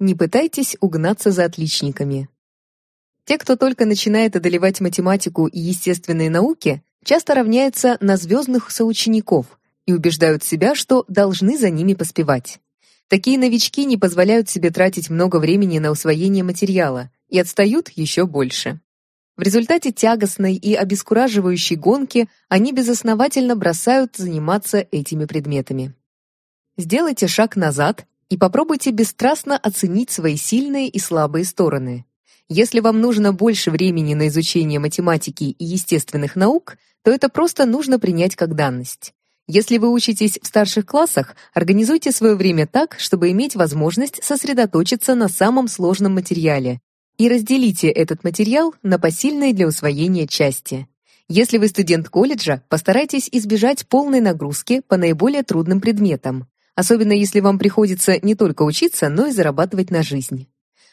Не пытайтесь угнаться за отличниками. Те, кто только начинает одолевать математику и естественные науки, часто равняются на звездных соучеников и убеждают себя, что должны за ними поспевать. Такие новички не позволяют себе тратить много времени на усвоение материала и отстают еще больше. В результате тягостной и обескураживающей гонки они безосновательно бросают заниматься этими предметами. Сделайте шаг назад и попробуйте бесстрастно оценить свои сильные и слабые стороны. Если вам нужно больше времени на изучение математики и естественных наук, то это просто нужно принять как данность. Если вы учитесь в старших классах, организуйте свое время так, чтобы иметь возможность сосредоточиться на самом сложном материале и разделите этот материал на посильные для усвоения части. Если вы студент колледжа, постарайтесь избежать полной нагрузки по наиболее трудным предметам, особенно если вам приходится не только учиться, но и зарабатывать на жизнь.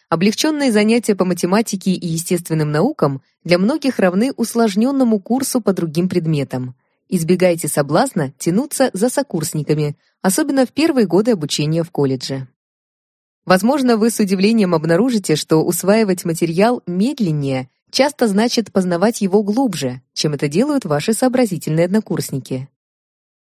Облегченные занятия по математике и естественным наукам для многих равны усложненному курсу по другим предметам. Избегайте соблазна тянуться за сокурсниками, особенно в первые годы обучения в колледже. Возможно, вы с удивлением обнаружите, что усваивать материал медленнее часто значит познавать его глубже, чем это делают ваши сообразительные однокурсники.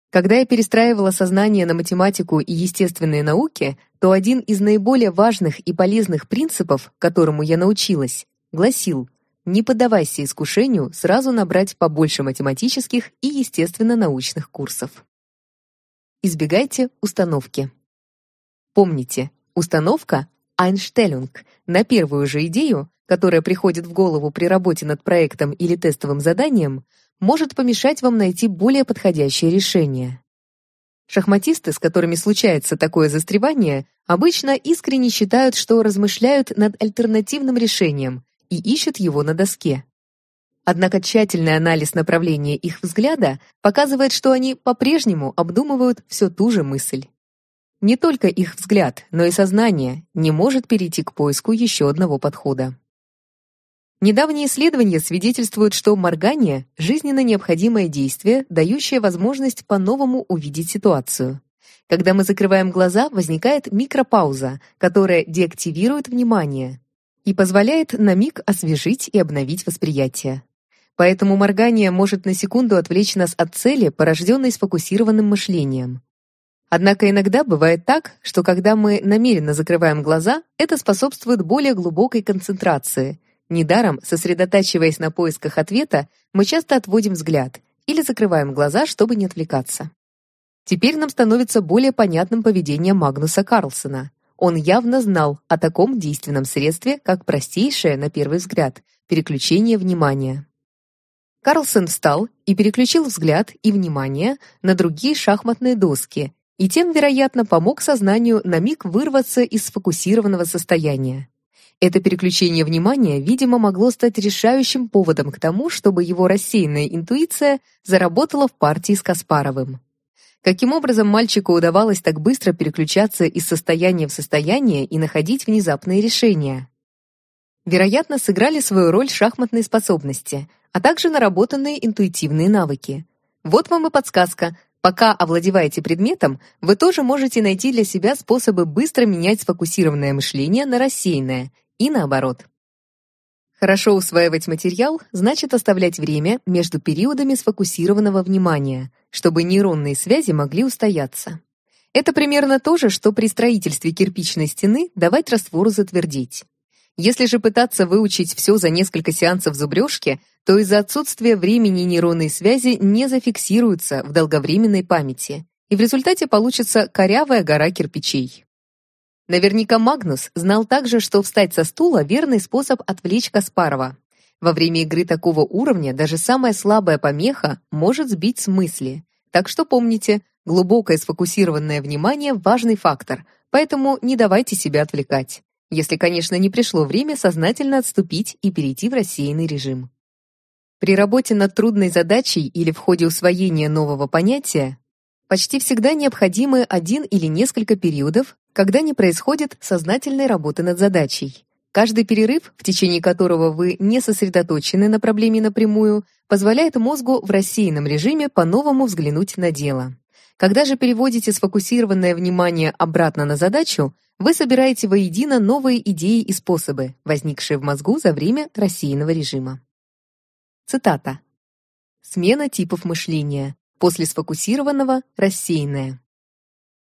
Когда я перестраивала сознание на математику и естественные науки, то один из наиболее важных и полезных принципов, которому я научилась, гласил не поддавайся искушению сразу набрать побольше математических и естественно-научных курсов. Избегайте установки. Помните, установка Einstellung на первую же идею, которая приходит в голову при работе над проектом или тестовым заданием, может помешать вам найти более подходящее решение. Шахматисты, с которыми случается такое застревание, обычно искренне считают, что размышляют над альтернативным решением и ищут его на доске. Однако тщательный анализ направления их взгляда показывает, что они по-прежнему обдумывают всю ту же мысль. Не только их взгляд, но и сознание не может перейти к поиску еще одного подхода. Недавние исследования свидетельствуют, что моргание – жизненно необходимое действие, дающее возможность по-новому увидеть ситуацию. Когда мы закрываем глаза, возникает микропауза, которая деактивирует внимание, и позволяет на миг освежить и обновить восприятие. Поэтому моргание может на секунду отвлечь нас от цели, порожденной сфокусированным мышлением. Однако иногда бывает так, что когда мы намеренно закрываем глаза, это способствует более глубокой концентрации. Недаром, сосредотачиваясь на поисках ответа, мы часто отводим взгляд или закрываем глаза, чтобы не отвлекаться. Теперь нам становится более понятным поведение Магнуса Карлсона. Он явно знал о таком действенном средстве, как простейшее, на первый взгляд, переключение внимания. Карлсон встал и переключил взгляд и внимание на другие шахматные доски, и тем, вероятно, помог сознанию на миг вырваться из сфокусированного состояния. Это переключение внимания, видимо, могло стать решающим поводом к тому, чтобы его рассеянная интуиция заработала в партии с Каспаровым. Каким образом мальчику удавалось так быстро переключаться из состояния в состояние и находить внезапные решения? Вероятно, сыграли свою роль шахматные способности, а также наработанные интуитивные навыки. Вот вам и подсказка. Пока овладеваете предметом, вы тоже можете найти для себя способы быстро менять сфокусированное мышление на рассеянное и наоборот. Хорошо усваивать материал значит оставлять время между периодами сфокусированного внимания, чтобы нейронные связи могли устояться. Это примерно то же, что при строительстве кирпичной стены давать раствору затвердить. Если же пытаться выучить все за несколько сеансов зубрежки, то из-за отсутствия времени нейронные связи не зафиксируются в долговременной памяти, и в результате получится корявая гора кирпичей. Наверняка Магнус знал также, что встать со стула — верный способ отвлечь Каспарова. Во время игры такого уровня даже самая слабая помеха может сбить с мысли. Так что помните, глубокое сфокусированное внимание — важный фактор, поэтому не давайте себя отвлекать. Если, конечно, не пришло время сознательно отступить и перейти в рассеянный режим. При работе над трудной задачей или в ходе усвоения нового понятия почти всегда необходимы один или несколько периодов, когда не происходит сознательной работы над задачей. Каждый перерыв, в течение которого вы не сосредоточены на проблеме напрямую, позволяет мозгу в рассеянном режиме по-новому взглянуть на дело. Когда же переводите сфокусированное внимание обратно на задачу, вы собираете воедино новые идеи и способы, возникшие в мозгу за время рассеянного режима. Цитата. Смена типов мышления. После сфокусированного – рассеянное.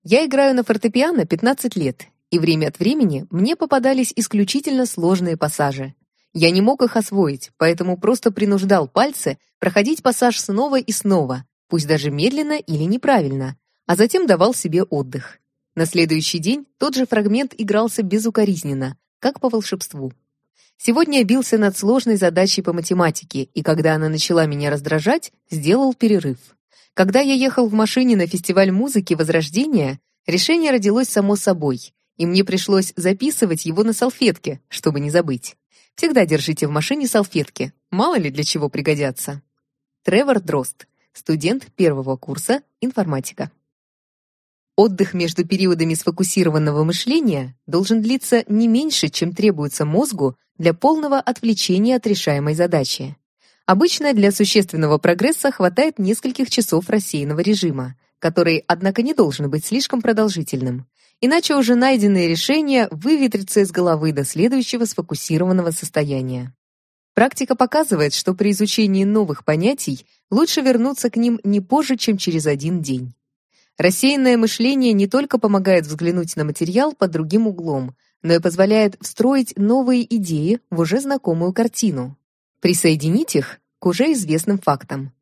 Я играю на фортепиано 15 лет, и время от времени мне попадались исключительно сложные пассажи. Я не мог их освоить, поэтому просто принуждал пальцы проходить пассаж снова и снова, пусть даже медленно или неправильно, а затем давал себе отдых. На следующий день тот же фрагмент игрался безукоризненно, как по волшебству. Сегодня я бился над сложной задачей по математике, и когда она начала меня раздражать, сделал перерыв. Когда я ехал в машине на фестиваль музыки Возрождения, решение родилось само собой, и мне пришлось записывать его на салфетке, чтобы не забыть. Всегда держите в машине салфетки, мало ли для чего пригодятся. Тревор Дрозд, студент первого курса информатика. Отдых между периодами сфокусированного мышления должен длиться не меньше, чем требуется мозгу для полного отвлечения от решаемой задачи. Обычно для существенного прогресса хватает нескольких часов рассеянного режима, который, однако, не должен быть слишком продолжительным. Иначе уже найденные решения выветрятся из головы до следующего сфокусированного состояния. Практика показывает, что при изучении новых понятий лучше вернуться к ним не позже, чем через один день. Рассеянное мышление не только помогает взглянуть на материал под другим углом, но и позволяет встроить новые идеи в уже знакомую картину. Присоединить их к уже известным фактам.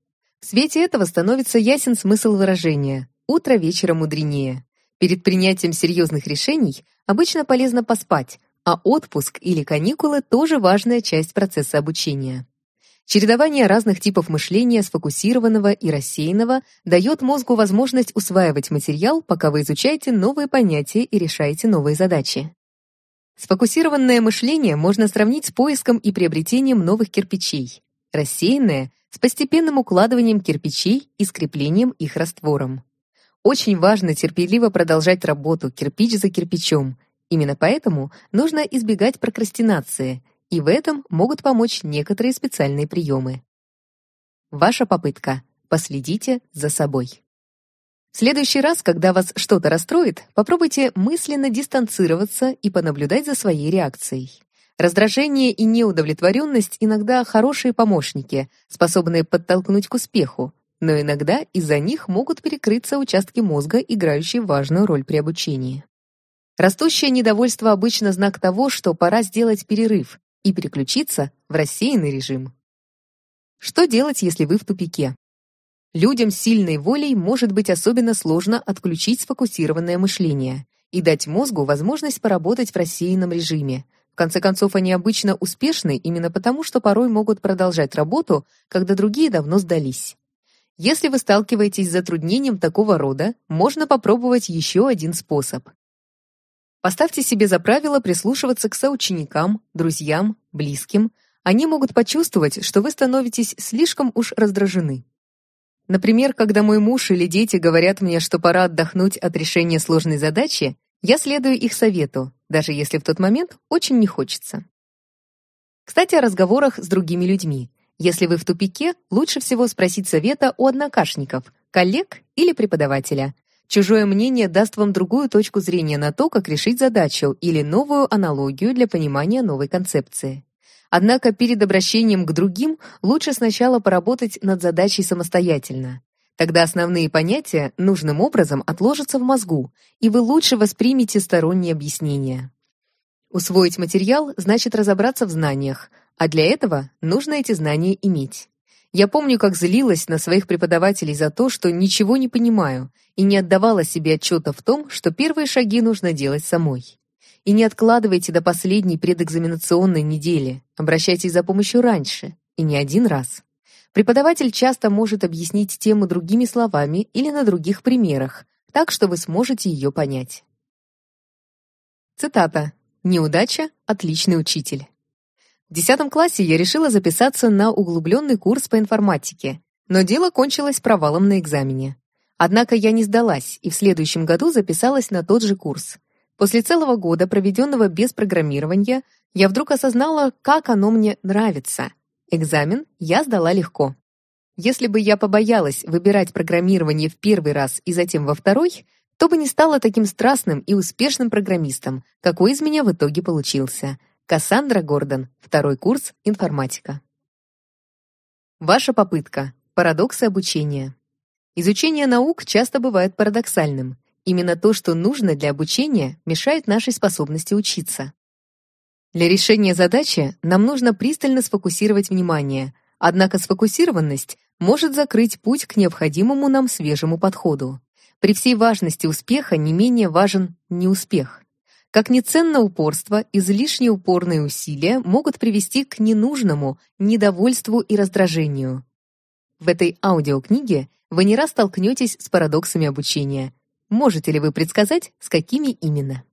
В свете этого становится ясен смысл выражения «утро вечера мудренее». Перед принятием серьезных решений обычно полезно поспать, а отпуск или каникулы тоже важная часть процесса обучения. Чередование разных типов мышления, сфокусированного и рассеянного, дает мозгу возможность усваивать материал, пока вы изучаете новые понятия и решаете новые задачи. Сфокусированное мышление можно сравнить с поиском и приобретением новых кирпичей. Рассеянное — с постепенным укладыванием кирпичей и скреплением их раствором. Очень важно терпеливо продолжать работу кирпич за кирпичом. Именно поэтому нужно избегать прокрастинации — и в этом могут помочь некоторые специальные приемы. Ваша попытка. Последите за собой. В следующий раз, когда вас что-то расстроит, попробуйте мысленно дистанцироваться и понаблюдать за своей реакцией. Раздражение и неудовлетворенность иногда хорошие помощники, способные подтолкнуть к успеху, но иногда из-за них могут перекрыться участки мозга, играющие важную роль при обучении. Растущее недовольство обычно знак того, что пора сделать перерыв, и переключиться в рассеянный режим. Что делать, если вы в тупике? Людям с сильной волей может быть особенно сложно отключить сфокусированное мышление и дать мозгу возможность поработать в рассеянном режиме. В конце концов, они обычно успешны именно потому, что порой могут продолжать работу, когда другие давно сдались. Если вы сталкиваетесь с затруднением такого рода, можно попробовать еще один способ. Поставьте себе за правило прислушиваться к соученикам, друзьям, близким. Они могут почувствовать, что вы становитесь слишком уж раздражены. Например, когда мой муж или дети говорят мне, что пора отдохнуть от решения сложной задачи, я следую их совету, даже если в тот момент очень не хочется. Кстати, о разговорах с другими людьми. Если вы в тупике, лучше всего спросить совета у однокашников, коллег или преподавателя. Чужое мнение даст вам другую точку зрения на то, как решить задачу или новую аналогию для понимания новой концепции. Однако перед обращением к другим лучше сначала поработать над задачей самостоятельно. Тогда основные понятия нужным образом отложатся в мозгу, и вы лучше воспримете сторонние объяснения. Усвоить материал значит разобраться в знаниях, а для этого нужно эти знания иметь. Я помню, как злилась на своих преподавателей за то, что ничего не понимаю, и не отдавала себе отчета в том, что первые шаги нужно делать самой. И не откладывайте до последней предэкзаменационной недели, обращайтесь за помощью раньше, и не один раз. Преподаватель часто может объяснить тему другими словами или на других примерах, так что вы сможете ее понять. Цитата. «Неудача – отличный учитель». В 10 классе я решила записаться на углубленный курс по информатике, но дело кончилось провалом на экзамене. Однако я не сдалась и в следующем году записалась на тот же курс. После целого года, проведенного без программирования, я вдруг осознала, как оно мне нравится. Экзамен я сдала легко. Если бы я побоялась выбирать программирование в первый раз и затем во второй, то бы не стала таким страстным и успешным программистом, какой из меня в итоге получился. Кассандра Гордон, второй курс информатика. Ваша попытка. Парадоксы обучения. Изучение наук часто бывает парадоксальным. Именно то, что нужно для обучения, мешает нашей способности учиться. Для решения задачи нам нужно пристально сфокусировать внимание, однако сфокусированность может закрыть путь к необходимому нам свежему подходу. При всей важности успеха не менее важен неуспех. Как ни ценно упорство, излишне упорные усилия могут привести к ненужному, недовольству и раздражению. В этой аудиокниге вы не раз столкнетесь с парадоксами обучения. Можете ли вы предсказать, с какими именно?